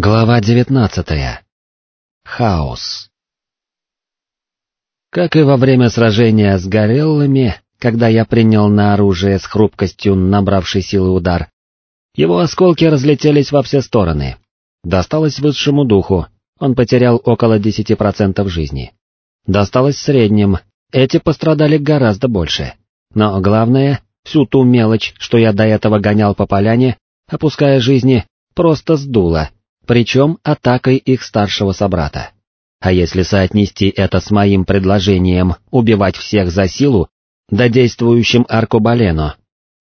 Глава девятнадцатая. Хаос. Как и во время сражения с гореллами, когда я принял на оружие с хрупкостью набравший силы удар, его осколки разлетелись во все стороны. Досталось высшему духу, он потерял около десяти процентов жизни. Досталось средним, эти пострадали гораздо больше. Но главное, всю ту мелочь, что я до этого гонял по поляне, опуская жизни, просто сдуло причем атакой их старшего собрата. А если соотнести это с моим предложением убивать всех за силу, да действующим аркубалену,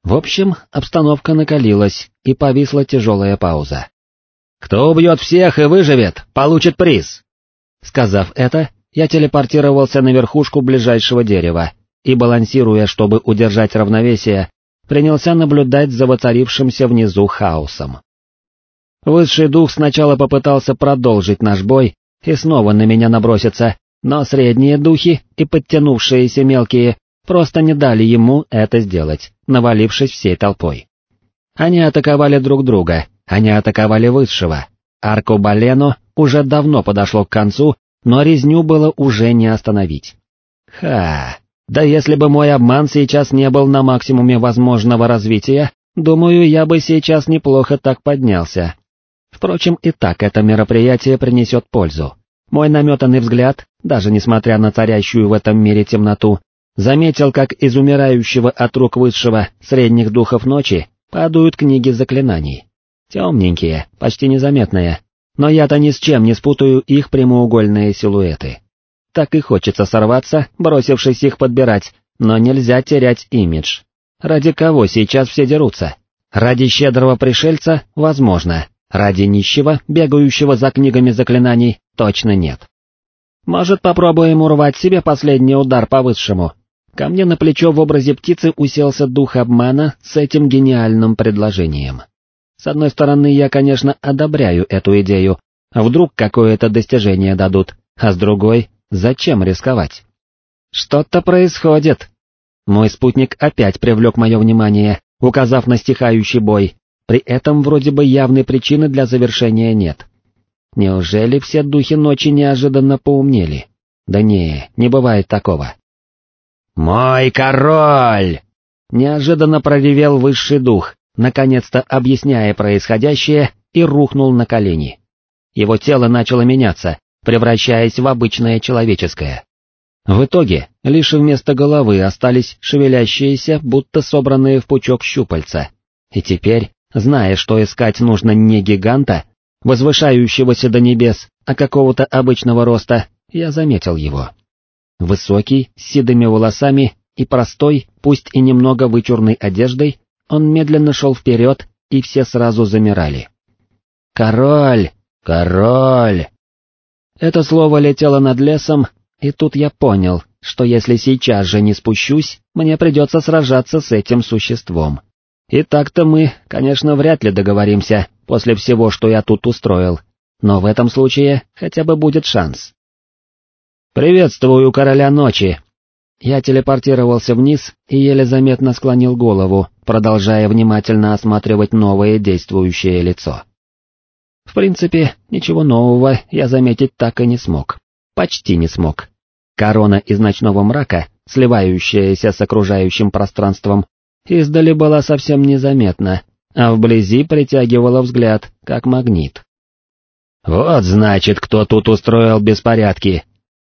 в общем, обстановка накалилась, и повисла тяжелая пауза. «Кто убьет всех и выживет, получит приз!» Сказав это, я телепортировался на верхушку ближайшего дерева и, балансируя, чтобы удержать равновесие, принялся наблюдать за воцарившимся внизу хаосом. Высший дух сначала попытался продолжить наш бой и снова на меня наброситься, но средние духи и подтянувшиеся мелкие просто не дали ему это сделать, навалившись всей толпой. Они атаковали друг друга, они атаковали высшего. Аркобалено уже давно подошло к концу, но резню было уже не остановить. Ха, да если бы мой обман сейчас не был на максимуме возможного развития, думаю, я бы сейчас неплохо так поднялся, Впрочем, и так это мероприятие принесет пользу. Мой наметанный взгляд, даже несмотря на царящую в этом мире темноту, заметил, как из умирающего от рук высшего средних духов ночи падают книги заклинаний. Темненькие, почти незаметные, но я-то ни с чем не спутаю их прямоугольные силуэты. Так и хочется сорваться, бросившись их подбирать, но нельзя терять имидж. Ради кого сейчас все дерутся? Ради щедрого пришельца, возможно, Ради нищего, бегающего за книгами заклинаний, точно нет. Может, попробуем урвать себе последний удар по высшему? Ко мне на плечо в образе птицы уселся дух обмана с этим гениальным предложением. С одной стороны, я, конечно, одобряю эту идею, вдруг какое-то достижение дадут, а с другой, зачем рисковать? Что-то происходит. Мой спутник опять привлек мое внимание, указав на стихающий бой, при этом вроде бы явной причины для завершения нет. Неужели все духи ночи неожиданно поумнели? Да не, не бывает такого. «Мой король!» Неожиданно проревел высший дух, наконец-то объясняя происходящее, и рухнул на колени. Его тело начало меняться, превращаясь в обычное человеческое. В итоге, лишь вместо головы остались шевелящиеся, будто собранные в пучок щупальца. И теперь зная, что искать нужно не гиганта, возвышающегося до небес, а какого-то обычного роста, я заметил его. Высокий, с седыми волосами и простой, пусть и немного вычурной одеждой, он медленно шел вперед, и все сразу замирали. «Король! Король!» Это слово летело над лесом, и тут я понял, что если сейчас же не спущусь, мне придется сражаться с этим существом. И так-то мы, конечно, вряд ли договоримся после всего, что я тут устроил, но в этом случае хотя бы будет шанс. «Приветствую, короля ночи!» Я телепортировался вниз и еле заметно склонил голову, продолжая внимательно осматривать новое действующее лицо. В принципе, ничего нового я заметить так и не смог. Почти не смог. Корона из ночного мрака, сливающаяся с окружающим пространством, издали была совсем незаметна, а вблизи притягивала взгляд, как магнит. «Вот значит, кто тут устроил беспорядки!»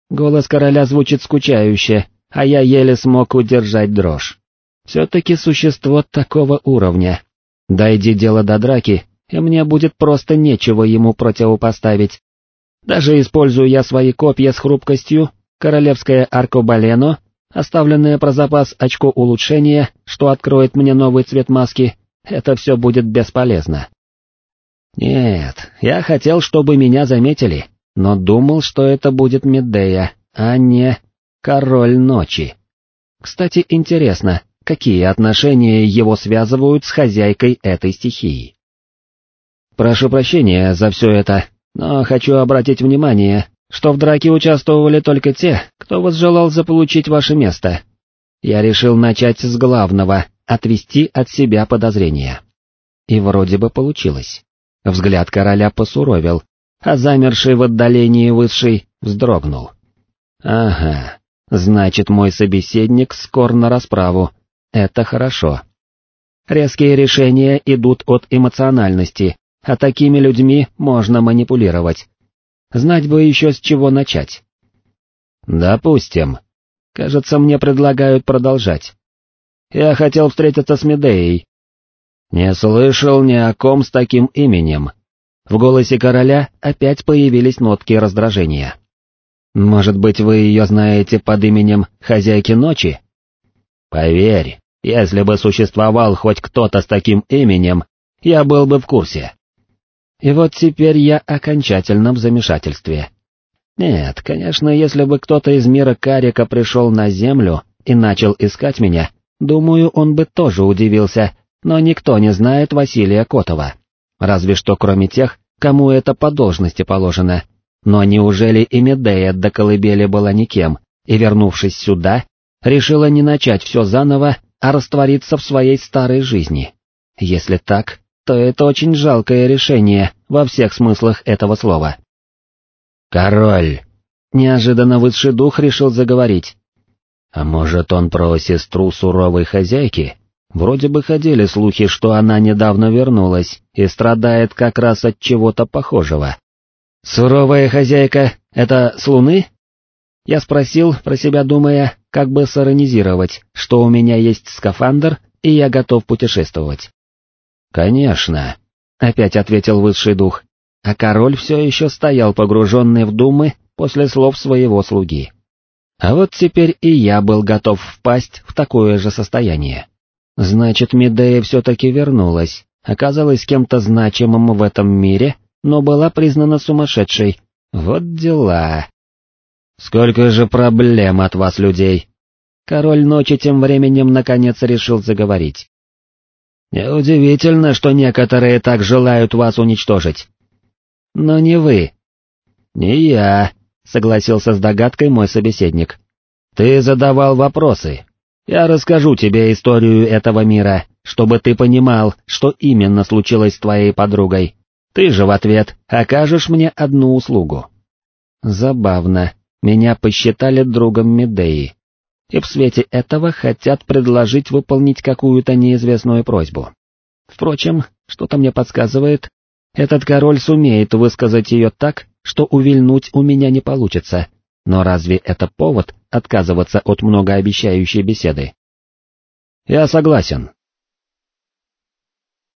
Голос короля звучит скучающе, а я еле смог удержать дрожь. Все-таки существо такого уровня. Дойди дело до драки, и мне будет просто нечего ему противопоставить. Даже используя я свои копья с хрупкостью, королевское аркобалено Оставленное про запас очко улучшения, что откроет мне новый цвет маски, это все будет бесполезно. Нет, я хотел, чтобы меня заметили, но думал, что это будет Медея, а не Король Ночи. Кстати, интересно, какие отношения его связывают с хозяйкой этой стихии? Прошу прощения за все это, но хочу обратить внимание, что в драке участвовали только те, кто возжелал заполучить ваше место. Я решил начать с главного, отвести от себя подозрения. И вроде бы получилось. Взгляд короля посуровил, а замерший в отдалении высший вздрогнул. Ага, значит мой собеседник скор на расправу, это хорошо. Резкие решения идут от эмоциональности, а такими людьми можно манипулировать. Знать бы еще с чего начать. Допустим. Кажется, мне предлагают продолжать. Я хотел встретиться с Медеей. Не слышал ни о ком с таким именем. В голосе короля опять появились нотки раздражения. Может быть, вы ее знаете под именем Хозяйки Ночи? Поверь, если бы существовал хоть кто-то с таким именем, я был бы в курсе. И вот теперь я окончательно в замешательстве. Нет, конечно, если бы кто-то из мира Карика пришел на Землю и начал искать меня, думаю, он бы тоже удивился, но никто не знает Василия Котова. Разве что кроме тех, кому это по должности положено. Но неужели и Медея до колыбели была никем, и, вернувшись сюда, решила не начать все заново, а раствориться в своей старой жизни? Если так, то это очень жалкое решение во всех смыслах этого слова. «Король!» Неожиданно высший дух решил заговорить. «А может, он про сестру суровой хозяйки?» Вроде бы ходили слухи, что она недавно вернулась и страдает как раз от чего-то похожего. «Суровая хозяйка — это с Луны?» Я спросил, про себя думая, как бы сиронизировать, что у меня есть скафандр, и я готов путешествовать. «Конечно», — опять ответил высший дух, а король все еще стоял погруженный в думы после слов своего слуги. А вот теперь и я был готов впасть в такое же состояние. Значит, Медея все-таки вернулась, оказалась кем-то значимым в этом мире, но была признана сумасшедшей. Вот дела. Сколько же проблем от вас, людей. Король ночи тем временем наконец решил заговорить. Неудивительно, что некоторые так желают вас уничтожить. Но не вы. Не я, согласился с догадкой мой собеседник. Ты задавал вопросы, я расскажу тебе историю этого мира, чтобы ты понимал, что именно случилось с твоей подругой. Ты же в ответ окажешь мне одну услугу. Забавно, меня посчитали другом Медеи. И в свете этого хотят предложить выполнить какую-то неизвестную просьбу. Впрочем, что-то мне подсказывает, этот король сумеет высказать ее так, что увильнуть у меня не получится, но разве это повод отказываться от многообещающей беседы? Я согласен.